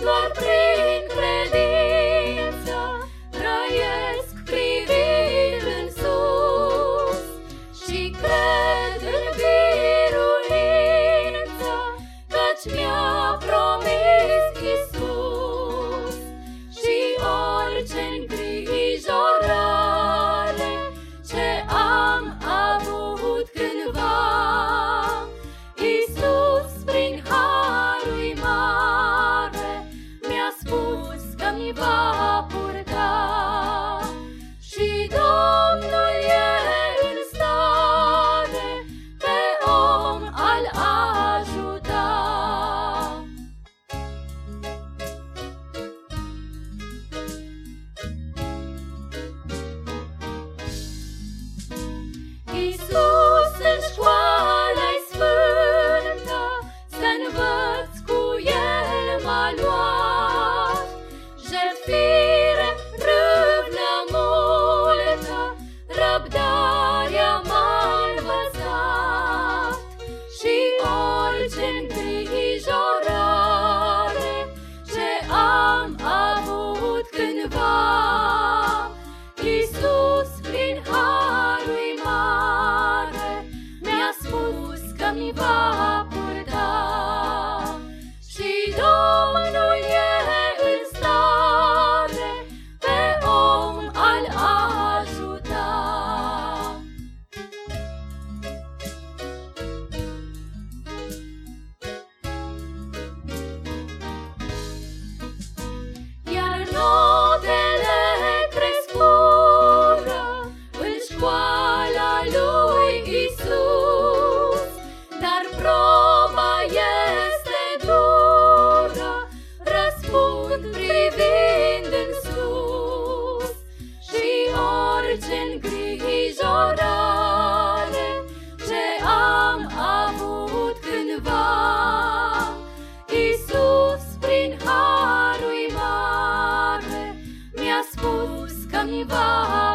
doar prin Bolivar. privind în sus și orice îngrijorare ce am avut cândva. Iisus prin harul mare mi-a spus că-mi va